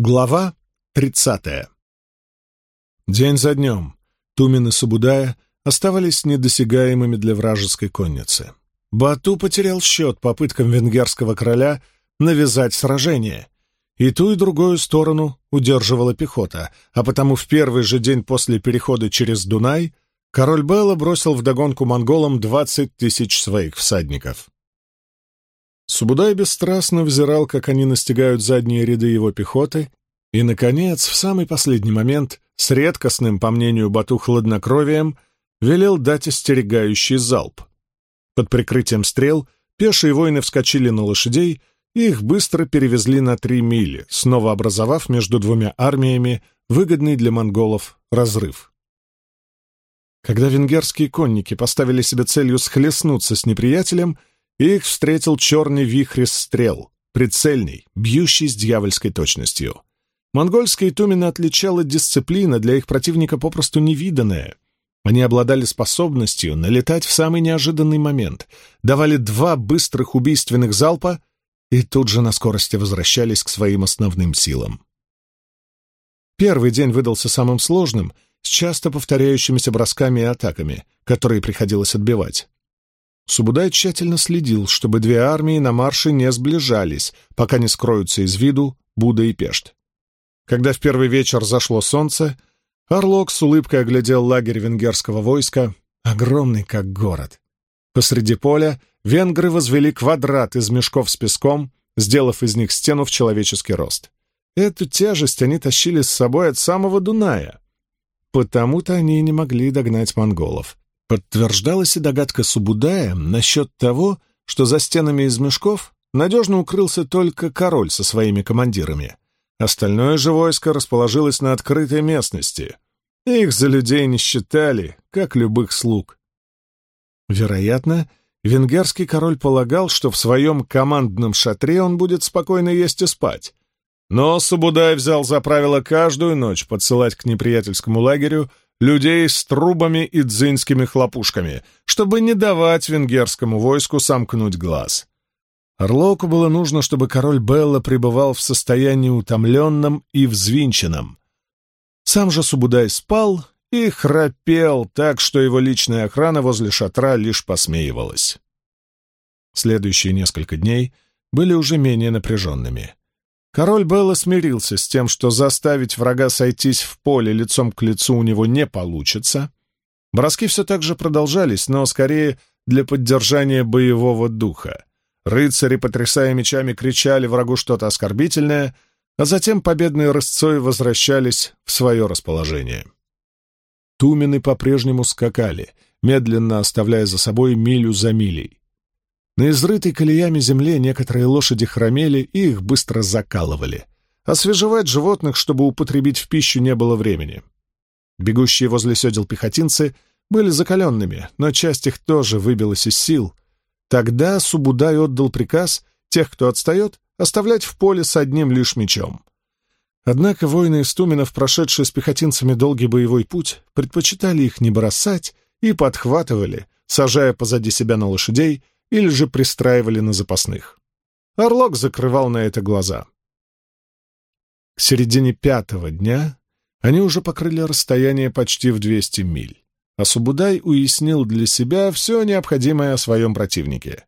Глава тридцатая. День за днем Тумин и Сабудая оставались недосягаемыми для вражеской конницы. Бату потерял счет попыткам венгерского короля навязать сражение, и ту и другую сторону удерживала пехота, а потому в первый же день после перехода через Дунай король Белла бросил вдогонку монголам двадцать тысяч своих всадников. Субудай бесстрастно взирал, как они настигают задние ряды его пехоты, и, наконец, в самый последний момент, с редкостным, по мнению Бату, хладнокровием, велел дать остерегающий залп. Под прикрытием стрел пешие воины вскочили на лошадей, и их быстро перевезли на три мили, снова образовав между двумя армиями выгодный для монголов разрыв. Когда венгерские конники поставили себе целью схлестнуться с неприятелем, их встретил черный вихрь стрел, прицельный, бьющий с дьявольской точностью. Монгольская Тумина отличала дисциплина, для их противника попросту невиданная. Они обладали способностью налетать в самый неожиданный момент, давали два быстрых убийственных залпа и тут же на скорости возвращались к своим основным силам. Первый день выдался самым сложным, с часто повторяющимися бросками и атаками, которые приходилось отбивать. Субудай тщательно следил, чтобы две армии на марше не сближались, пока не скроются из виду Буда и Пешт. Когда в первый вечер зашло солнце, Орлок с улыбкой оглядел лагерь венгерского войска, огромный как город. Посреди поля венгры возвели квадрат из мешков с песком, сделав из них стену в человеческий рост. Эту тяжесть они тащили с собой от самого Дуная. Потому-то они не могли догнать монголов. Подтверждалась и догадка Субудая насчет того, что за стенами из мешков надежно укрылся только король со своими командирами. Остальное же войско расположилось на открытой местности. Их за людей не считали, как любых слуг. Вероятно, венгерский король полагал, что в своем командном шатре он будет спокойно есть и спать. Но Субудай взял за правило каждую ночь подсылать к неприятельскому лагерю людей с трубами и дзинскими хлопушками, чтобы не давать венгерскому войску сомкнуть глаз. Орлоку было нужно, чтобы король Белла пребывал в состоянии утомленном и взвинченном. Сам же Субудай спал и храпел так, что его личная охрана возле шатра лишь посмеивалась. Следующие несколько дней были уже менее напряженными. Король Белла смирился с тем, что заставить врага сойтись в поле лицом к лицу у него не получится. Броски все так же продолжались, но скорее для поддержания боевого духа. Рыцари, потрясая мечами, кричали врагу что-то оскорбительное, а затем победные рысцой возвращались в свое расположение. Тумены по-прежнему скакали, медленно оставляя за собой милю за милей. На изрытой колеями земле некоторые лошади хромели и их быстро закалывали. Освежевать животных, чтобы употребить в пищу, не было времени. Бегущие возле седел пехотинцы были закаленными, но часть их тоже выбилась из сил. Тогда Субудай отдал приказ тех, кто отстает, оставлять в поле с одним лишь мечом. Однако воины из Туминов, прошедшие с пехотинцами долгий боевой путь, предпочитали их не бросать и подхватывали, сажая позади себя на лошадей, или же пристраивали на запасных. Орлок закрывал на это глаза. К середине пятого дня они уже покрыли расстояние почти в 200 миль, а Субудай уяснил для себя все необходимое о своем противнике.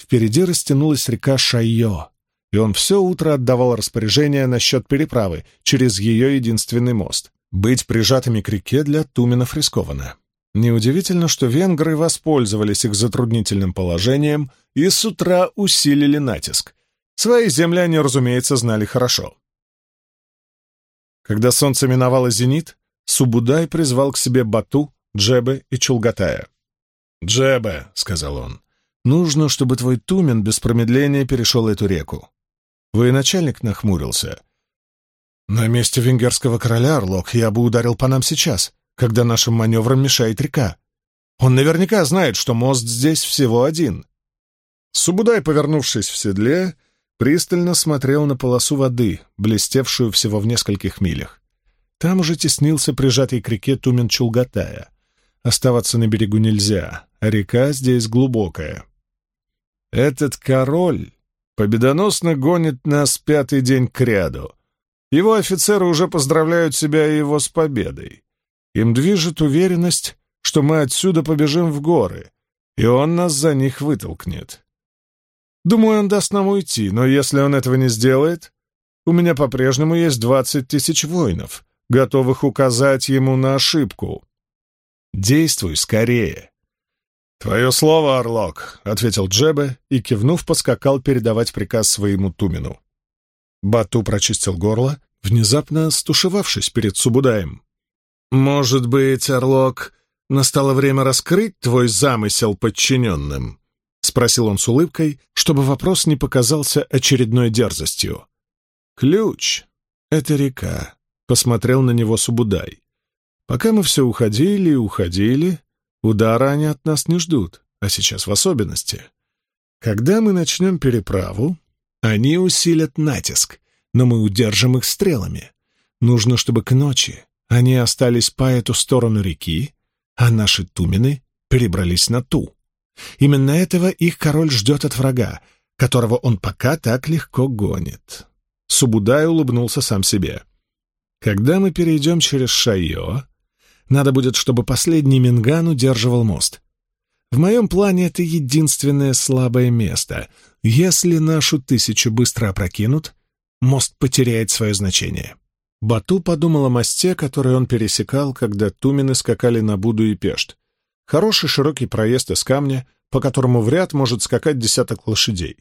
Впереди растянулась река Шайо, и он все утро отдавал распоряжение насчет переправы через ее единственный мост. Быть прижатыми к реке для туменов рискованно. Неудивительно, что венгры воспользовались их затруднительным положением и с утра усилили натиск. Свои земляне, разумеется, знали хорошо. Когда солнце миновало зенит, Субудай призвал к себе Бату, Джебе и Чулгатая. «Джебе», — сказал он, — «нужно, чтобы твой Тумен без промедления перешел эту реку». Военачальник нахмурился. «На месте венгерского короля, Орлок, я бы ударил по нам сейчас когда нашим маневрам мешает река. Он наверняка знает, что мост здесь всего один. Субудай, повернувшись в седле, пристально смотрел на полосу воды, блестевшую всего в нескольких милях. Там уже теснился прижатый к реке Тумен Чулгатая. Оставаться на берегу нельзя, а река здесь глубокая. Этот король победоносно гонит нас пятый день к ряду. Его офицеры уже поздравляют себя и его с победой. Им движет уверенность, что мы отсюда побежим в горы, и он нас за них вытолкнет. Думаю, он даст нам уйти, но если он этого не сделает, у меня по-прежнему есть двадцать тысяч воинов, готовых указать ему на ошибку. Действуй скорее. «Твое слово, Орлок», — ответил Джебе и, кивнув, поскакал передавать приказ своему Тумину. Бату прочистил горло, внезапно стушевавшись перед Субудаем. «Может быть, Орлок, настало время раскрыть твой замысел подчиненным?» — спросил он с улыбкой, чтобы вопрос не показался очередной дерзостью. «Ключ — это река», — посмотрел на него Субудай. «Пока мы все уходили и уходили, удара они от нас не ждут, а сейчас в особенности. Когда мы начнем переправу, они усилят натиск, но мы удержим их стрелами. Нужно, чтобы к ночи они остались по эту сторону реки, а наши тумены перебрались на ту. Именно этого их король ждет от врага, которого он пока так легко гонит. Субудай улыбнулся сам себе. Когда мы перейдем через Шайо, надо будет, чтобы последний Минган удерживал мост. В моем плане это единственное слабое место. Если нашу тысячу быстро опрокинут, мост потеряет свое значение. Бату подумал о мосте, который он пересекал, когда тумены скакали на Буду и Пешт. Хороший широкий проезд из камня, по которому в ряд может скакать десяток лошадей.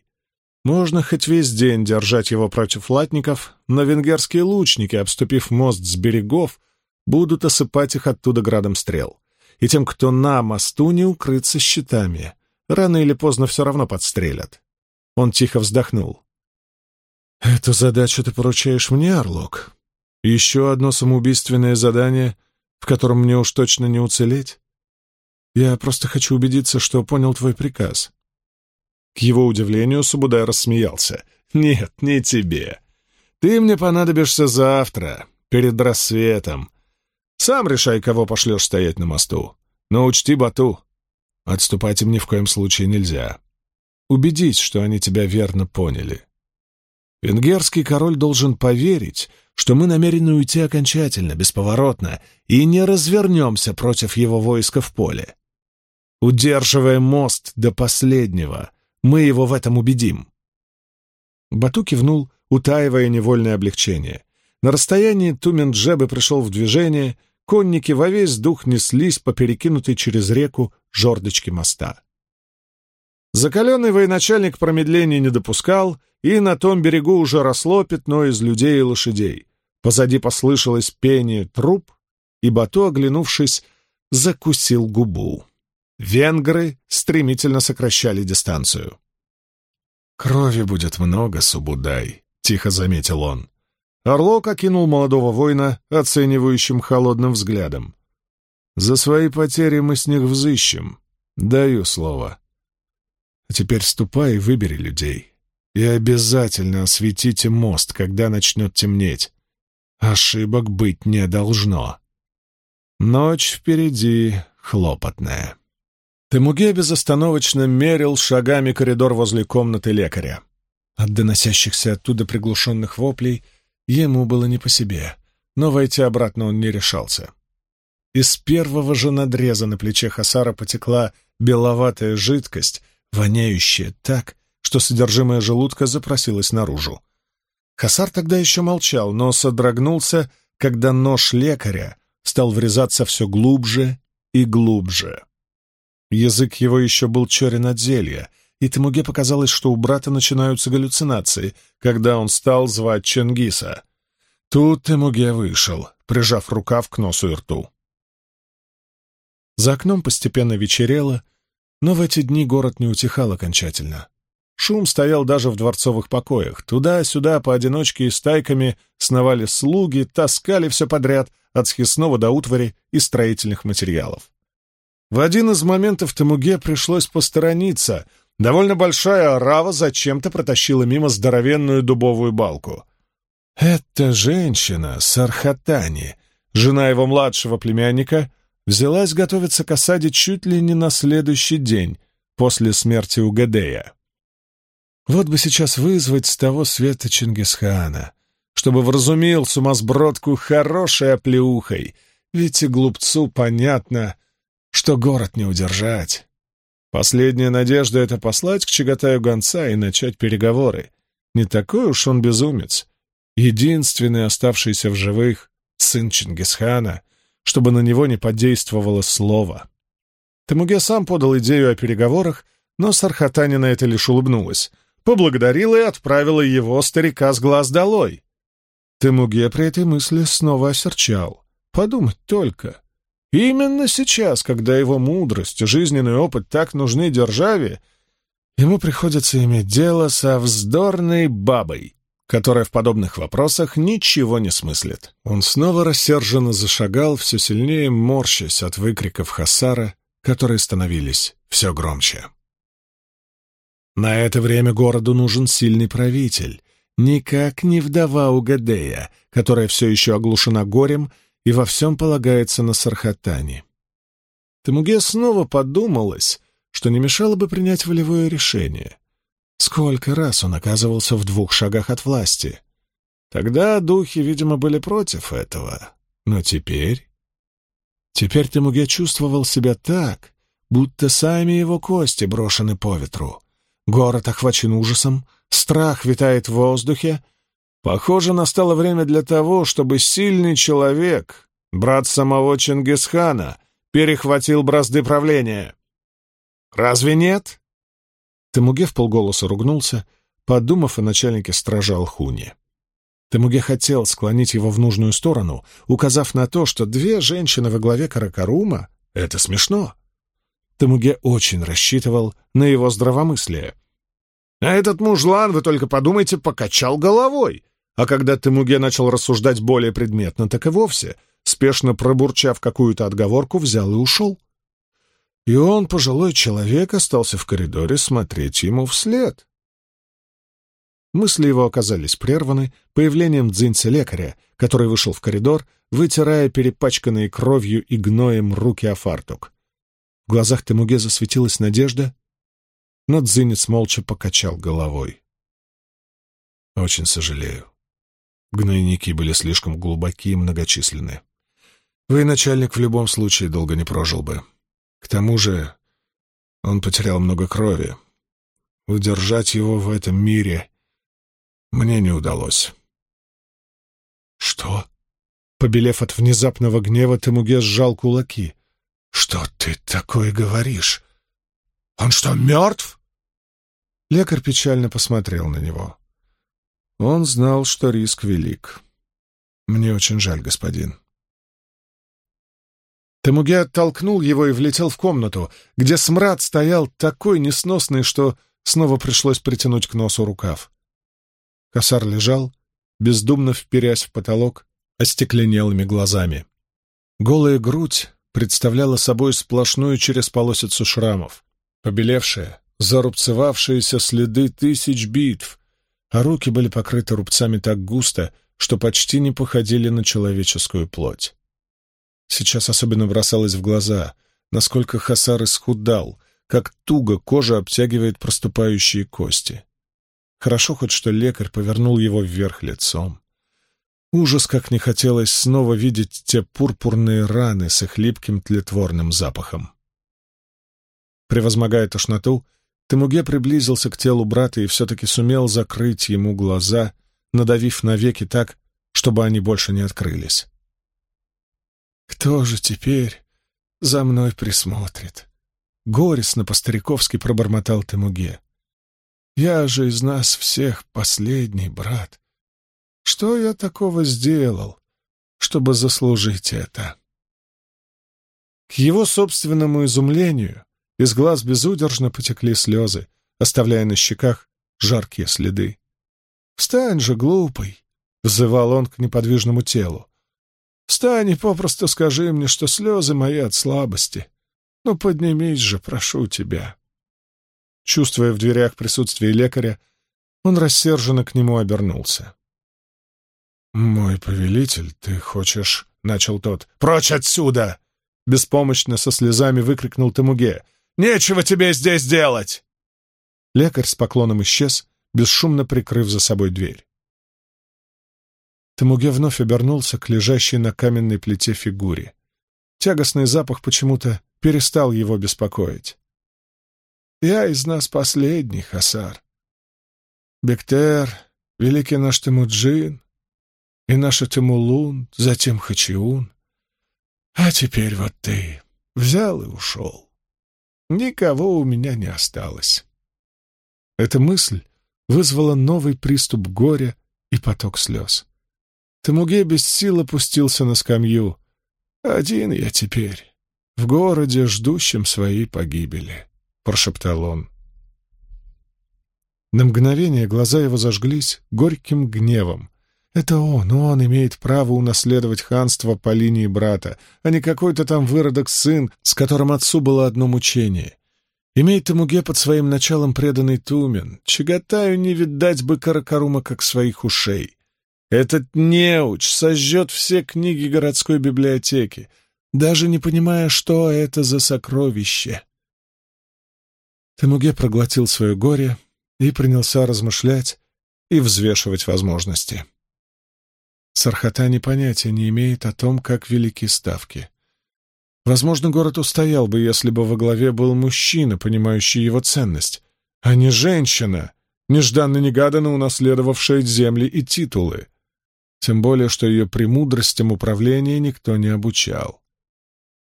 Можно хоть весь день держать его против латников, но венгерские лучники, обступив мост с берегов, будут осыпать их оттуда градом стрел. И тем, кто на мосту, не укрыться щитами. Рано или поздно все равно подстрелят. Он тихо вздохнул. «Эту задачу ты поручаешь мне, Орлок? Еще одно самоубийственное задание, в котором мне уж точно не уцелеть? Я просто хочу убедиться, что понял твой приказ». К его удивлению Субудай рассмеялся. «Нет, не тебе. Ты мне понадобишься завтра, перед рассветом. Сам решай, кого пошлешь стоять на мосту. Но учти, Бату, отступать им ни в коем случае нельзя. Убедись, что они тебя верно поняли. Венгерский король должен поверить, что мы намерены уйти окончательно, бесповоротно, и не развернемся против его войска в поле. Удерживая мост до последнего, мы его в этом убедим. Бату кивнул, утаивая невольное облегчение. На расстоянии Тумен-Джебе пришел в движение, конники во весь дух неслись по перекинутой через реку жердочке моста. Закаленный военачальник промедления не допускал, и на том берегу уже росло пятно из людей и лошадей. Позади послышалось пение труп, и Бато, оглянувшись, закусил губу. Венгры стремительно сокращали дистанцию. «Крови будет много, Субудай», — тихо заметил он. Орлок окинул молодого воина оценивающим холодным взглядом. «За свои потери мы с них взыщем. Даю слово. А теперь ступай и выбери людей. И обязательно осветите мост, когда начнет темнеть. Ошибок быть не должно. Ночь впереди хлопотная. Темуге безостановочно мерил шагами коридор возле комнаты лекаря. От доносящихся оттуда приглушенных воплей ему было не по себе, но войти обратно он не решался. Из первого же надреза на плече Хасара потекла беловатая жидкость, воняющее так, что содержимое желудка запросилось наружу. Хасар тогда еще молчал, но содрогнулся, когда нож лекаря стал врезаться все глубже и глубже. Язык его еще был черен от зелья, и Тамуге показалось, что у брата начинаются галлюцинации, когда он стал звать Чингиса. Тут Тамуге вышел, прижав рукав к носу и рту. За окном постепенно вечерело, но в эти дни город не утихал окончательно. Шум стоял даже в дворцовых покоях. Туда-сюда поодиночке и стайками сновали слуги, таскали все подряд, от съестного до утвари и строительных материалов. В один из моментов Тамуге пришлось посторониться. Довольно большая орава зачем-то протащила мимо здоровенную дубовую балку. Эта женщина, Сархатани, жена его младшего племянника, взялась готовиться к осаде чуть ли не на следующий день после смерти Угадея. Вот бы сейчас вызвать с того света Чингисхана, чтобы вразумил сумасбродку хорошей оплеухой, ведь и глупцу понятно, что город не удержать. Последняя надежда — это послать к Чагатаю гонца и начать переговоры. Не такой уж он безумец. Единственный оставшийся в живых сын Чингисхана, чтобы на него не подействовало слово. Тамуге сам подал идею о переговорах, но Сархатани на это лишь улыбнулась, поблагодарила и отправила его, старика, с глаз долой. Тамуге при этой мысли снова осерчал. Подумать только. Именно сейчас, когда его мудрость, жизненный опыт так нужны державе, ему приходится иметь дело со вздорной бабой, которая в подобных вопросах ничего не смыслит. Он снова рассерженно зашагал, все сильнее морщась от выкриков Хасара, которые становились все громче. На это время городу нужен сильный правитель, никак не вдова Угадея, которая все еще оглушена горем и во всем полагается на Сархатани. Тамуге снова подумалось, что не мешало бы принять волевое решение. Сколько раз он оказывался в двух шагах от власти. Тогда духи, видимо, были против этого. Но теперь... Теперь Тамуге чувствовал себя так, будто сами его кости брошены по ветру. Город охвачен ужасом, страх витает в воздухе, Похоже, настало время для того, чтобы сильный человек, брат самого Чингисхана, перехватил бразды правления. Разве нет? Темуге в полголоса ругнулся, подумав о начальнике стража Алхуни. Темуге хотел склонить его в нужную сторону, указав на то, что две женщины во главе Каракарума — это смешно. Темуге очень рассчитывал на его здравомыслие. А этот мужлан, вы только подумайте, покачал головой. А когда Темуге начал рассуждать более предметно, так и вовсе, спешно пробурчав какую-то отговорку, взял и ушел. И он, пожилой человек, остался в коридоре смотреть ему вслед. Мысли его оказались прерваны появлением дзиньца-лекаря, который вышел в коридор, вытирая перепачканные кровью и гноем руки о фартук. В глазах Темуге засветилась надежда, но дзинец молча покачал головой. «Очень сожалею. Гнойники были слишком глубоки и многочисленны. Вы, начальник, в любом случае долго не прожил бы. К тому же он потерял много крови. Удержать его в этом мире мне не удалось. «Что?» Побелев от внезапного гнева, Темуге сжал кулаки. «Что ты такое говоришь? Он что, мертв?» Лекарь печально посмотрел на него. Он знал, что риск велик. «Мне очень жаль, господин». Темуге оттолкнул его и влетел в комнату, где смрад стоял такой несносный, что снова пришлось притянуть к носу рукав. Косар лежал, бездумно вперясь в потолок, остекленелыми глазами. Голая грудь представляла собой сплошную через полосицу шрамов, побелевшие, зарубцевавшиеся следы тысяч битв, а руки были покрыты рубцами так густо, что почти не походили на человеческую плоть. Сейчас особенно бросалось в глаза, насколько Хасар исхудал, как туго кожа обтягивает проступающие кости. Хорошо хоть, что лекарь повернул его вверх лицом. Ужас, как не хотелось снова видеть те пурпурные раны с их липким тлетворным запахом. Превозмогая тошноту, Темуге приблизился к телу брата и все-таки сумел закрыть ему глаза, надавив на веки так, чтобы они больше не открылись. «Кто же теперь за мной присмотрит?» Горестно по-стариковски пробормотал Темуге. «Я же из нас всех последний брат. Что я такого сделал, чтобы заслужить это?» К его собственному изумлению из глаз безудержно потекли слезы, оставляя на щеках жаркие следы. «Встань же, глупый!» — взывал он к неподвижному телу. «Встань и попросту скажи мне, что слезы мои от слабости. Ну, поднимись же, прошу тебя». Чувствуя в дверях присутствие лекаря, он рассерженно к нему обернулся. «Мой повелитель, ты хочешь...» — начал тот. «Прочь отсюда!» — беспомощно со слезами выкрикнул Тамуге. Нечего тебе здесь делать!» Лекарь с поклоном исчез, бесшумно прикрыв за собой дверь. Тамуге вновь обернулся к лежащей на каменной плите фигуре. Тягостный запах почему-то перестал его беспокоить. «Я из нас последний, Хасар. Бектер, великий наш Темуджин, и наша Темулун, затем Хачиун. А теперь вот ты взял и ушел. Никого у меня не осталось». Эта мысль вызвала новый приступ горя и поток слез. Тамуге без сил опустился на скамью. «Один я теперь, в городе, ждущем своей погибели», — прошептал он. На мгновение глаза его зажглись горьким гневом. Это он, он имеет право унаследовать ханство по линии брата, а не какой-то там выродок-сын, с которым отцу было одно мучение. Имеет Тамуге под своим началом преданный Тумен. Чагатаю не видать бы Каракарума как своих ушей. Этот неуч сожжет все книги городской библиотеки, даже не понимая, что это за сокровище. Тамуге проглотил свое горе и принялся размышлять и взвешивать возможности. Сархатани понятия не имеет о том, как велики ставки. Возможно, город устоял бы, если бы во главе был мужчина, понимающий его ценность, а не женщина, нежданно-негаданно унаследовавшая земли и титулы тем более, что ее премудростям управления никто не обучал.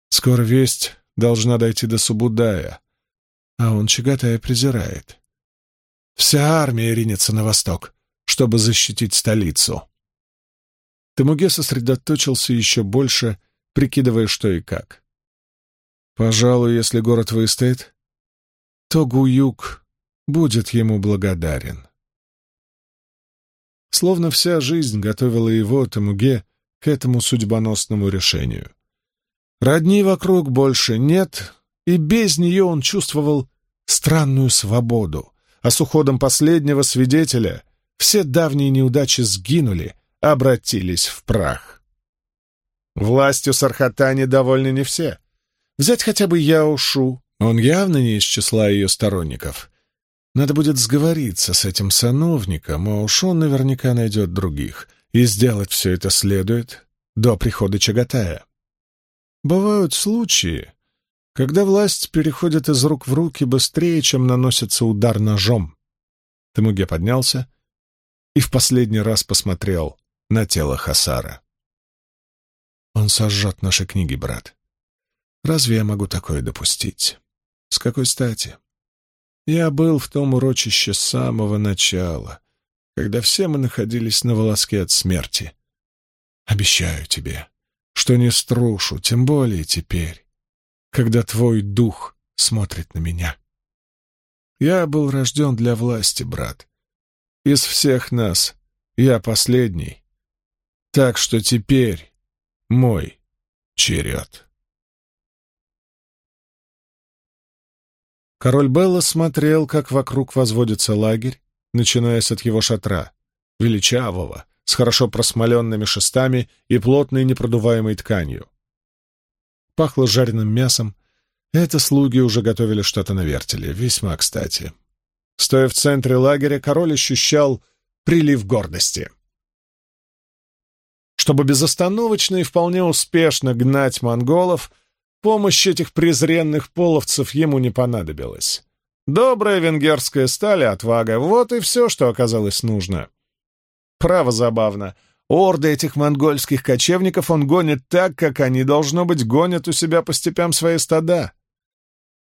Скоро весть должна дойти до Субудая, а он Чагатая презирает. Вся армия ринется на восток, чтобы защитить столицу. Тамуге сосредоточился еще больше, прикидывая, что и как. Пожалуй, если город выстоит, то Гуюк будет ему благодарен. Словно вся жизнь готовила его, Тамуге, к этому судьбоносному решению. Родни вокруг больше нет, и без нее он чувствовал странную свободу, а с уходом последнего свидетеля все давние неудачи сгинули, обратились в прах. Властью Сархатани довольны не все. Взять хотя бы Яушу, он явно не из числа ее сторонников — надо будет сговориться с этим сановником, а уж он наверняка найдет других, и сделать все это следует до прихода Чагатая. Бывают случаи, когда власть переходит из рук в руки быстрее, чем наносится удар ножом. Тамуге поднялся и в последний раз посмотрел на тело Хасара. Он сожжет наши книги, брат. Разве я могу такое допустить? С какой стати? Я был в том урочище с самого начала, когда все мы находились на волоске от смерти. Обещаю тебе, что не струшу, тем более теперь, когда твой дух смотрит на меня. Я был рожден для власти, брат. Из всех нас я последний. Так что теперь мой черед. Король Белла смотрел, как вокруг возводится лагерь, начинаясь от его шатра, величавого, с хорошо просмоленными шестами и плотной непродуваемой тканью. Пахло жареным мясом. Это слуги уже готовили что-то на вертеле, весьма кстати. Стоя в центре лагеря, король ощущал прилив гордости. Чтобы безостановочно и вполне успешно гнать монголов — Помощь этих презренных половцев ему не понадобилась. Добрая венгерская сталь и отвага — вот и все, что оказалось нужно. Право забавно. Орды этих монгольских кочевников он гонит так, как они, должно быть, гонят у себя по степям свои стада.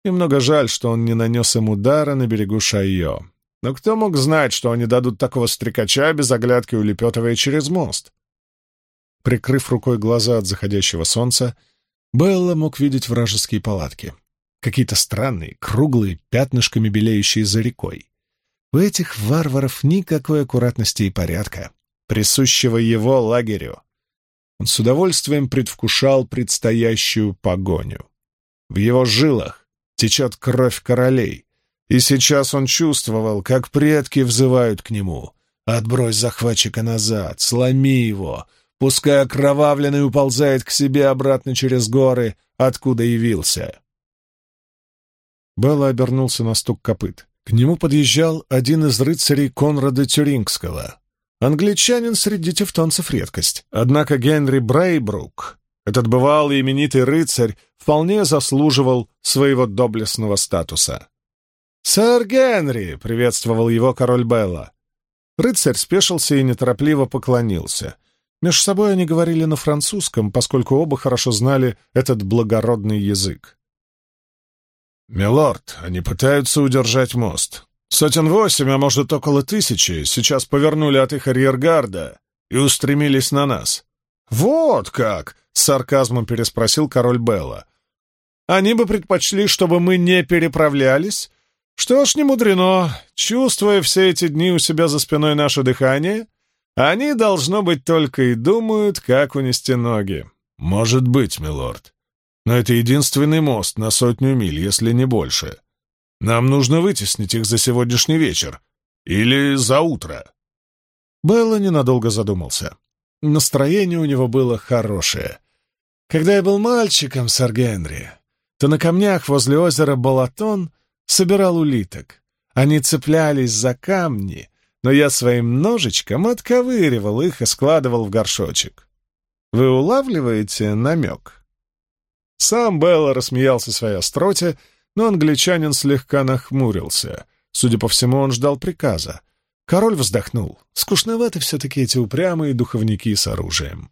Немного жаль, что он не нанес им удара на берегу Шайо. Но кто мог знать, что они дадут такого стрекача без оглядки, улепетывая через мост? Прикрыв рукой глаза от заходящего солнца, Белла мог видеть вражеские палатки. Какие-то странные, круглые, пятнышками белеющие за рекой. У этих варваров никакой аккуратности и порядка, присущего его лагерю. Он с удовольствием предвкушал предстоящую погоню. В его жилах течет кровь королей, и сейчас он чувствовал, как предки взывают к нему. «Отбрось захватчика назад, сломи его, пускай окровавленный уползает к себе обратно через горы, откуда явился. Белла обернулся на стук копыт. К нему подъезжал один из рыцарей Конрада Тюрингского. Англичанин среди тевтонцев редкость. Однако Генри Брейбрук, этот бывалый именитый рыцарь, вполне заслуживал своего доблестного статуса. «Сэр Генри!» — приветствовал его король Белла. Рыцарь спешился и неторопливо поклонился. Меж собой они говорили на французском, поскольку оба хорошо знали этот благородный язык. «Милорд, они пытаются удержать мост. Сотен восемь, а может, около тысячи, сейчас повернули от их арьергарда и устремились на нас». «Вот как!» — с сарказмом переспросил король Белла. «Они бы предпочли, чтобы мы не переправлялись?» «Что ж, не мудрено. Чувствуя все эти дни у себя за спиной наше дыхание, они, должно быть, только и думают, как унести ноги». «Может быть, милорд. Но это единственный мост на сотню миль, если не больше. Нам нужно вытеснить их за сегодняшний вечер. Или за утро». Белла ненадолго задумался. Настроение у него было хорошее. Когда я был мальчиком, сэр Генри, то на камнях возле озера Балатон собирал улиток. Они цеплялись за камни, но я своим ножичком отковыривал их и складывал в горшочек. Вы улавливаете намек? Сам Белла рассмеялся своей остроте, но англичанин слегка нахмурился. Судя по всему, он ждал приказа. Король вздохнул. Скучноваты все-таки эти упрямые духовники с оружием.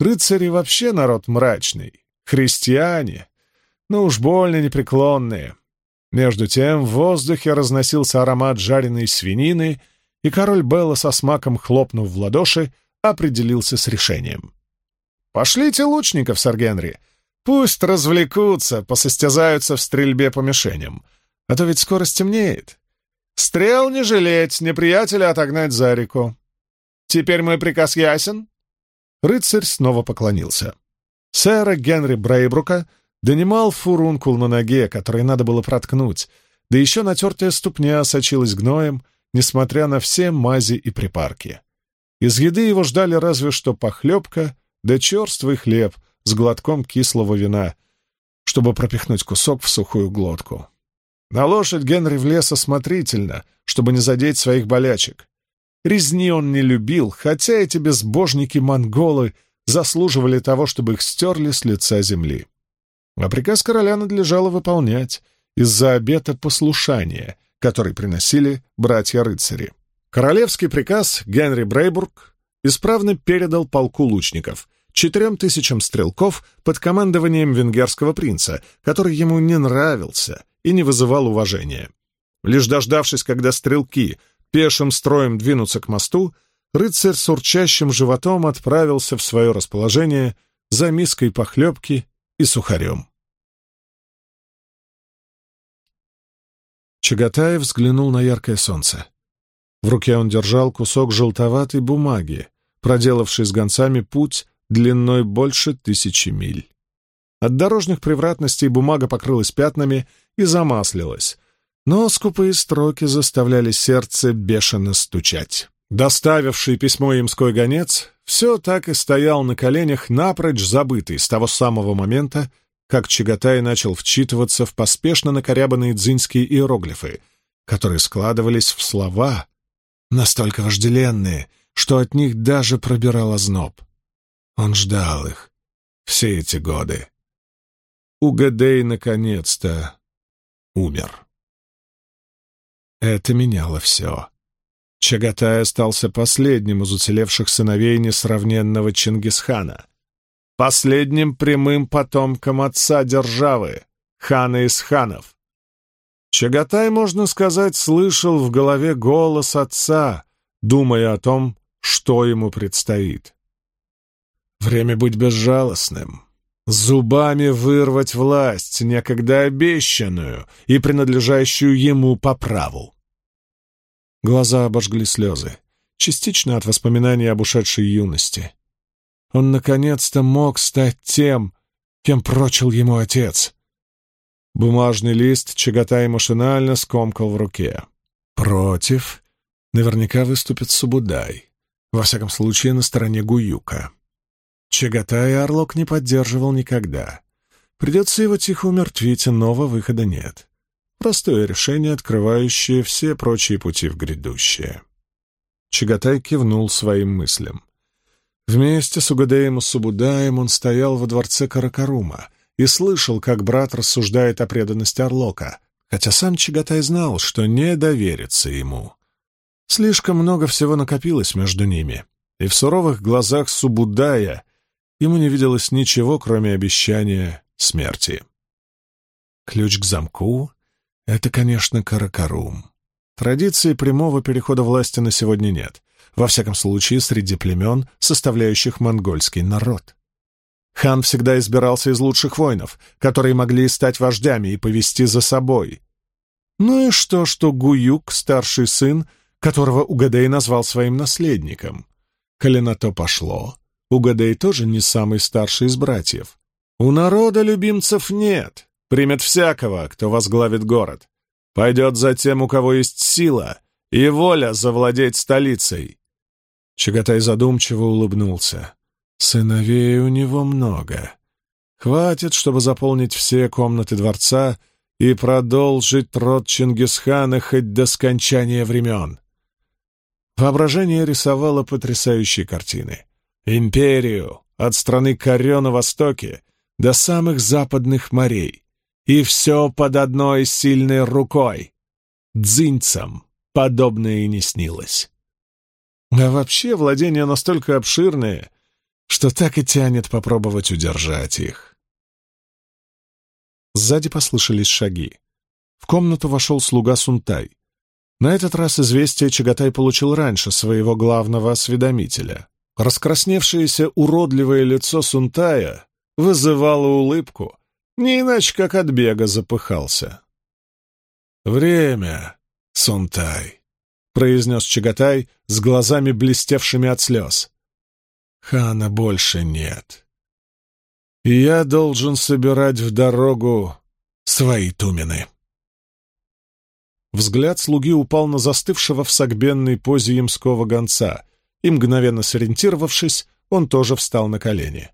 Рыцари вообще народ мрачный. Христиане, но уж больно непреклонные. Между тем в воздухе разносился аромат жареной свинины, и король Белла со смаком хлопнув в ладоши, определился с решением. «Пошлите лучников, сэр Генри. Пусть развлекутся, посостязаются в стрельбе по мишеням. А то ведь скоро стемнеет. Стрел не жалеть, неприятеля отогнать за реку. Теперь мой приказ ясен?» Рыцарь снова поклонился. Сэра Генри Брейбрука донимал фурункул на ноге, который надо было проткнуть, да еще натертая ступня сочилась гноем, несмотря на все мази и припарки. Из еды его ждали разве что похлебка да черствый хлеб с глотком кислого вина, чтобы пропихнуть кусок в сухую глотку. На лошадь Генри влез осмотрительно, чтобы не задеть своих болячек. Резни он не любил, хотя эти безбожники-монголы заслуживали того, чтобы их стерли с лица земли. А приказ короля надлежало выполнять из-за обета послушания, который приносили братья-рыцари. Королевский приказ Генри Брейбург исправно передал полку лучников, четырем тысячам стрелков под командованием венгерского принца, который ему не нравился и не вызывал уважения. Лишь дождавшись, когда стрелки пешим строем двинутся к мосту, рыцарь с урчащим животом отправился в свое расположение за миской похлебки и сухарем. Чагатаев взглянул на яркое солнце. В руке он держал кусок желтоватой бумаги, проделавший с гонцами путь длиной больше тысячи миль. От дорожных превратностей бумага покрылась пятнами и замаслилась, но скупые строки заставляли сердце бешено стучать. Доставивший письмо имской гонец все так и стоял на коленях, напрочь забытый с того самого момента, как Чагатай начал вчитываться в поспешно накорябанные дзиньские иероглифы, которые складывались в слова, настолько вожделенные, что от них даже пробирал озноб. Он ждал их все эти годы. Угадей наконец-то умер. Это меняло все. Чагатай остался последним из уцелевших сыновей несравненного Чингисхана, последним прямым потомком отца державы, хана из ханов. Чагатай, можно сказать, слышал в голове голос отца, думая о том, что ему предстоит. Время быть безжалостным, зубами вырвать власть, некогда обещанную и принадлежащую ему по праву. Глаза обожгли слезы, частично от воспоминаний об ушедшей юности. Он наконец-то мог стать тем, кем прочил ему отец. Бумажный лист Чагатай машинально скомкал в руке. Против наверняка выступит Субудай, во всяком случае на стороне Гуюка. Чагатай Орлок не поддерживал никогда. Придется его тихо умертвить, нового выхода нет. Простое решение, открывающее все прочие пути в грядущее. Чагатай кивнул своим мыслям. Вместе с Угадеем и Субудаем он стоял во дворце Каракарума и слышал, как брат рассуждает о преданности Орлока, хотя сам Чагатай знал, что не доверится ему. Слишком много всего накопилось между ними, и в суровых глазах Субудая ему не виделось ничего, кроме обещания смерти. Ключ к замку — это, конечно, Каракарум. Традиции прямого перехода власти на сегодня нет, во всяком случае среди племен, составляющих монгольский народ. Хан всегда избирался из лучших воинов, которые могли стать вождями и повести за собой. Ну и что, что Гуюк, старший сын, которого Угадей назвал своим наследником? Коли на то пошло, Угадей тоже не самый старший из братьев. У народа любимцев нет, примет всякого, кто возглавит город. Пойдет за тем, у кого есть сила и воля завладеть столицей. Чагатай задумчиво улыбнулся. Сыновей у него много. Хватит, чтобы заполнить все комнаты дворца и продолжить род Чингисхана хоть до скончания времен. Воображение рисовало потрясающие картины. Империю от страны Корё на востоке до самых западных морей, и все под одной сильной рукой. Дзинцам подобное и не снилось. А вообще владения настолько обширные, что так и тянет попробовать удержать их. Сзади послышались шаги. В комнату вошел слуга Сунтай. На этот раз известие Чагатай получил раньше своего главного осведомителя. Раскрасневшееся уродливое лицо Сунтая вызывало улыбку, не иначе, как от бега запыхался. «Время, Сунтай», — произнес Чагатай с глазами, блестевшими от слез. «Хана больше нет. И я должен собирать в дорогу свои тумены». Взгляд слуги упал на застывшего в согбенной позе ямского гонца, и, мгновенно сориентировавшись, он тоже встал на колени.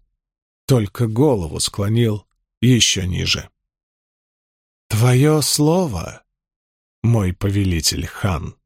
Только голову склонил еще ниже. «Твое слово, мой повелитель хан».